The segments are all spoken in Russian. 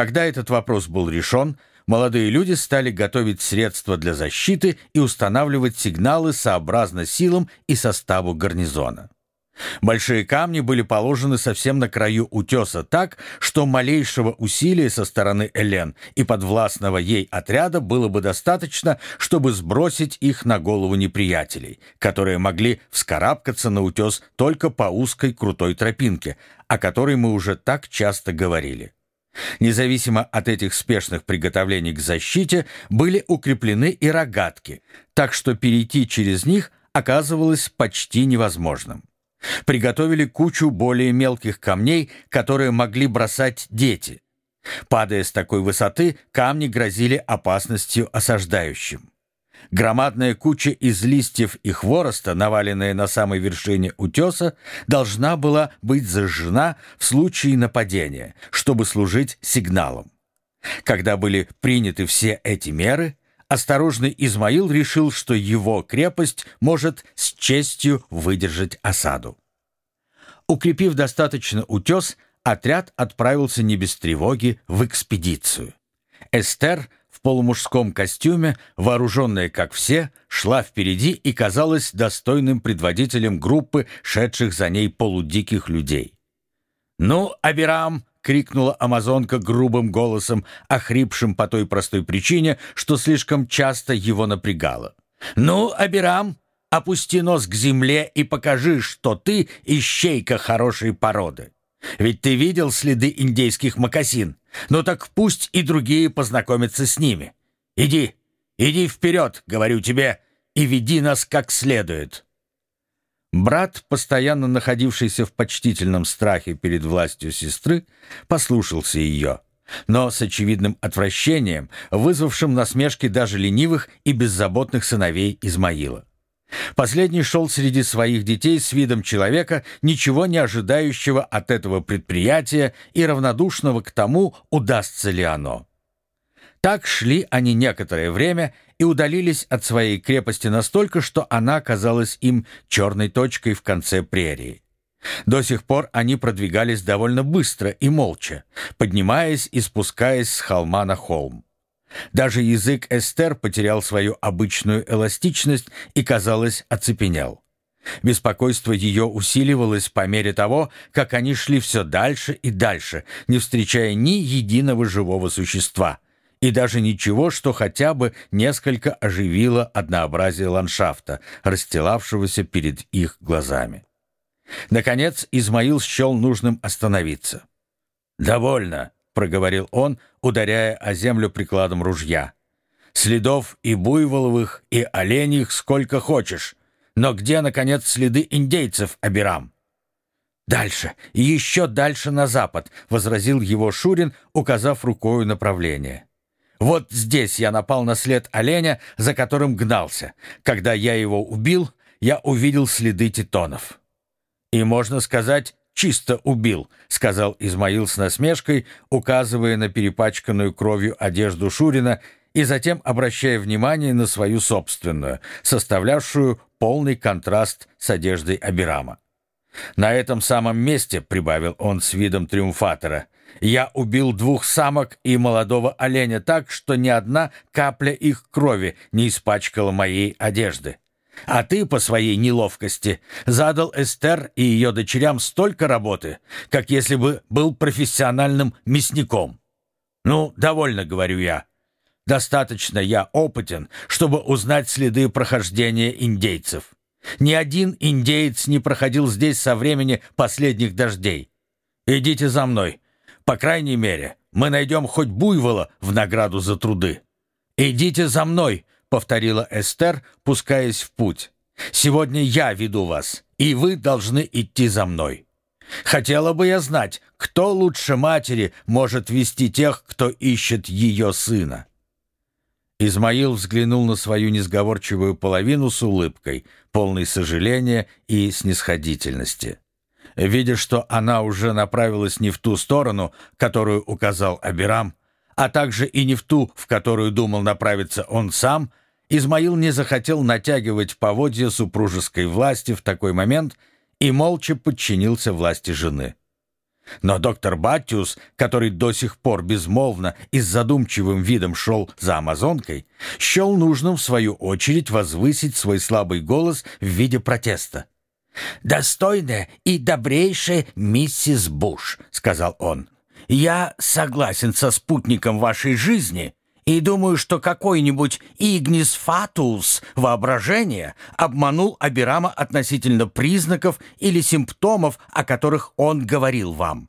Когда этот вопрос был решен, молодые люди стали готовить средства для защиты и устанавливать сигналы сообразно силам и составу гарнизона. Большие камни были положены совсем на краю утеса так, что малейшего усилия со стороны Элен и подвластного ей отряда было бы достаточно, чтобы сбросить их на голову неприятелей, которые могли вскарабкаться на утес только по узкой крутой тропинке, о которой мы уже так часто говорили. Независимо от этих спешных приготовлений к защите, были укреплены и рогатки, так что перейти через них оказывалось почти невозможным. Приготовили кучу более мелких камней, которые могли бросать дети. Падая с такой высоты, камни грозили опасностью осаждающим. Громадная куча из листьев и хвороста, наваленная на самой вершине утеса, должна была быть зажжена в случае нападения, чтобы служить сигналом. Когда были приняты все эти меры, осторожный Измаил решил, что его крепость может с честью выдержать осаду. Укрепив достаточно утес, отряд отправился не без тревоги в экспедицию. Эстер в полумужском костюме, вооруженная как все, шла впереди и казалась достойным предводителем группы, шедших за ней полудиких людей. «Ну, Абирам!» — крикнула амазонка грубым голосом, охрипшим по той простой причине, что слишком часто его напрягало. «Ну, Абирам, опусти нос к земле и покажи, что ты ищейка хорошей породы. Ведь ты видел следы индейских мокасин. Ну так пусть и другие познакомятся с ними. Иди, иди вперед, говорю тебе, и веди нас как следует». Брат, постоянно находившийся в почтительном страхе перед властью сестры, послушался ее, но с очевидным отвращением, вызвавшим насмешки даже ленивых и беззаботных сыновей Измаила. Последний шел среди своих детей с видом человека, ничего не ожидающего от этого предприятия и равнодушного к тому, удастся ли оно. Так шли они некоторое время и удалились от своей крепости настолько, что она казалась им черной точкой в конце прерии. До сих пор они продвигались довольно быстро и молча, поднимаясь и спускаясь с холма на холм. Даже язык Эстер потерял свою обычную эластичность и, казалось, оцепенел. Беспокойство ее усиливалось по мере того, как они шли все дальше и дальше, не встречая ни единого живого существа, и даже ничего, что хотя бы несколько оживило однообразие ландшафта, расстилавшегося перед их глазами. Наконец Измаил счел нужным остановиться. «Довольно», — проговорил он, ударяя о землю прикладом ружья. «Следов и буйволовых, и оленьих сколько хочешь. Но где, наконец, следы индейцев, Абирам?» «Дальше, еще дальше на запад», — возразил его Шурин, указав рукою направление. «Вот здесь я напал на след оленя, за которым гнался. Когда я его убил, я увидел следы титонов. И, можно сказать, чисто убил», — сказал Измаил с насмешкой, указывая на перепачканную кровью одежду Шурина и затем обращая внимание на свою собственную, составлявшую полный контраст с одеждой Абирама. «На этом самом месте», — прибавил он с видом триумфатора, «я убил двух самок и молодого оленя так, что ни одна капля их крови не испачкала моей одежды. А ты по своей неловкости задал Эстер и ее дочерям столько работы, как если бы был профессиональным мясником. Ну, довольно, говорю я. Достаточно я опытен, чтобы узнать следы прохождения индейцев. Ни один индеец не проходил здесь со времени последних дождей. Идите за мной. По крайней мере, мы найдем хоть буйвола в награду за труды. Идите за мной, — повторила Эстер, пускаясь в путь. «Сегодня я веду вас, и вы должны идти за мной. Хотела бы я знать, кто лучше матери может вести тех, кто ищет ее сына». Измаил взглянул на свою несговорчивую половину с улыбкой, полной сожаления и снисходительности. Видя, что она уже направилась не в ту сторону, которую указал Абирам, а также и не в ту, в которую думал направиться он сам, Измаил не захотел натягивать поводья супружеской власти в такой момент и молча подчинился власти жены. Но доктор Баттиус, который до сих пор безмолвно и с задумчивым видом шел за амазонкой, счел нужным в свою очередь возвысить свой слабый голос в виде протеста. «Достойная и добрейшая миссис Буш», — сказал он, — «я согласен со спутником вашей жизни» и думаю, что какой-нибудь Игнис Фатус воображение обманул Абирама относительно признаков или симптомов, о которых он говорил вам.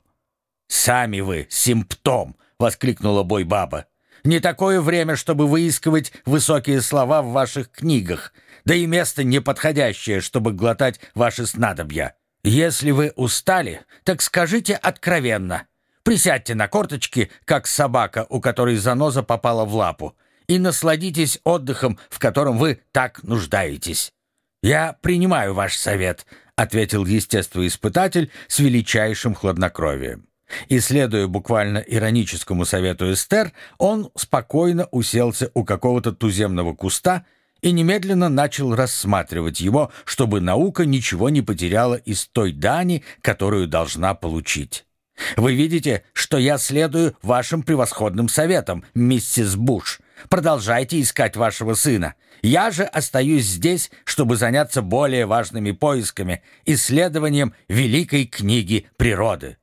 «Сами вы симптом!» — воскликнула Бойбаба. «Не такое время, чтобы выискивать высокие слова в ваших книгах, да и место неподходящее, чтобы глотать ваши снадобья. Если вы устали, так скажите откровенно». Присядьте на корточки, как собака, у которой заноза попала в лапу, и насладитесь отдыхом, в котором вы так нуждаетесь. «Я принимаю ваш совет», — ответил естествоиспытатель с величайшим хладнокровием. И, следуя буквально ироническому совету Эстер, он спокойно уселся у какого-то туземного куста и немедленно начал рассматривать его, чтобы наука ничего не потеряла из той дани, которую должна получить. Вы видите, что я следую вашим превосходным советам, миссис Буш. Продолжайте искать вашего сына. Я же остаюсь здесь, чтобы заняться более важными поисками, исследованием великой книги природы».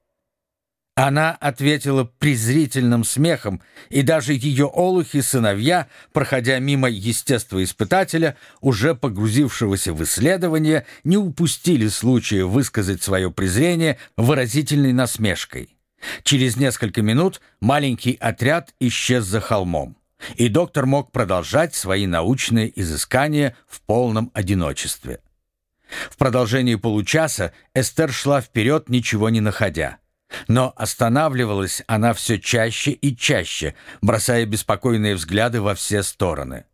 Она ответила презрительным смехом, и даже ее олухи-сыновья, проходя мимо естествоиспытателя, уже погрузившегося в исследование, не упустили случая высказать свое презрение выразительной насмешкой. Через несколько минут маленький отряд исчез за холмом, и доктор мог продолжать свои научные изыскания в полном одиночестве. В продолжении получаса Эстер шла вперед, ничего не находя. Но останавливалась она все чаще и чаще, бросая беспокойные взгляды во все стороны.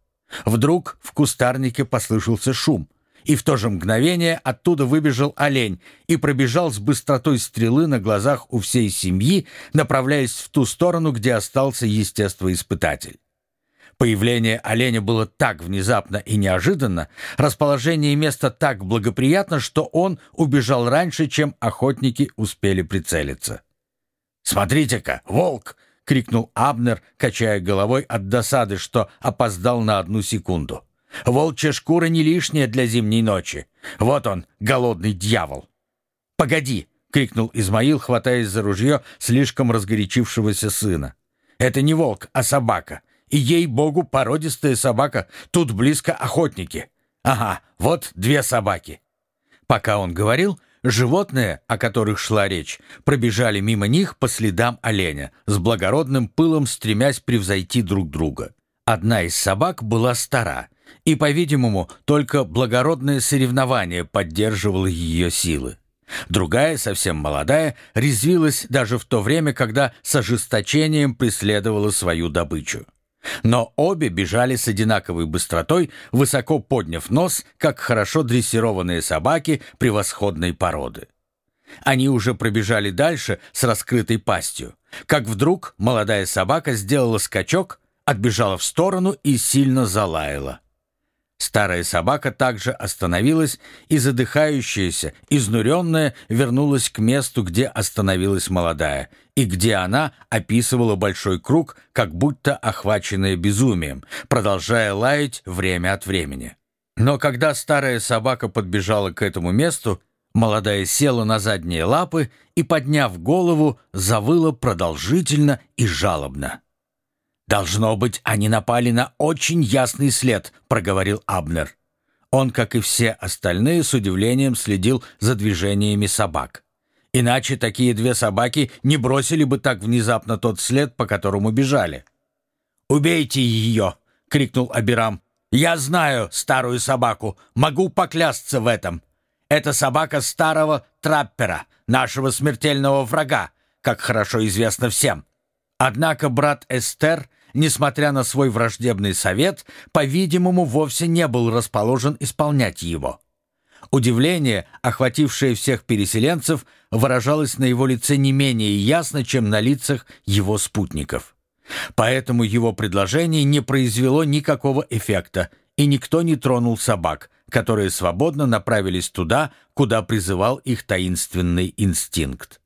Вдруг в кустарнике послышался шум, и в то же мгновение оттуда выбежал олень и пробежал с быстротой стрелы на глазах у всей семьи, направляясь в ту сторону, где остался естествоиспытатель. Появление оленя было так внезапно и неожиданно, расположение места так благоприятно, что он убежал раньше, чем охотники успели прицелиться. «Смотрите-ка, волк!» — крикнул Абнер, качая головой от досады, что опоздал на одну секунду. «Волчья шкура не лишняя для зимней ночи. Вот он, голодный дьявол!» «Погоди!» — крикнул Измаил, хватаясь за ружье слишком разгорячившегося сына. «Это не волк, а собака. И ей-богу, породистая собака. Тут близко охотники. Ага, вот две собаки. Пока он говорил, животные, о которых шла речь, пробежали мимо них по следам оленя, с благородным пылом стремясь превзойти друг друга. Одна из собак была стара, и, по-видимому, только благородное соревнование поддерживало ее силы. Другая, совсем молодая, резвилась даже в то время, когда с ожесточением преследовала свою добычу. Но обе бежали с одинаковой быстротой, высоко подняв нос, как хорошо дрессированные собаки превосходной породы. Они уже пробежали дальше с раскрытой пастью, как вдруг молодая собака сделала скачок, отбежала в сторону и сильно залаяла. Старая собака также остановилась, и задыхающаяся, изнуренная, вернулась к месту, где остановилась молодая, и где она описывала большой круг, как будто охваченная безумием, продолжая лаять время от времени. Но когда старая собака подбежала к этому месту, молодая села на задние лапы и, подняв голову, завыла продолжительно и жалобно. «Должно быть, они напали на очень ясный след», — проговорил Абнер. Он, как и все остальные, с удивлением следил за движениями собак. Иначе такие две собаки не бросили бы так внезапно тот след, по которому бежали. «Убейте ее!» — крикнул Абирам. «Я знаю старую собаку, могу поклясться в этом. Это собака старого траппера, нашего смертельного врага, как хорошо известно всем. Однако брат Эстер, несмотря на свой враждебный совет, по-видимому, вовсе не был расположен исполнять его. Удивление, охватившее всех переселенцев, выражалось на его лице не менее ясно, чем на лицах его спутников. Поэтому его предложение не произвело никакого эффекта, и никто не тронул собак, которые свободно направились туда, куда призывал их таинственный инстинкт.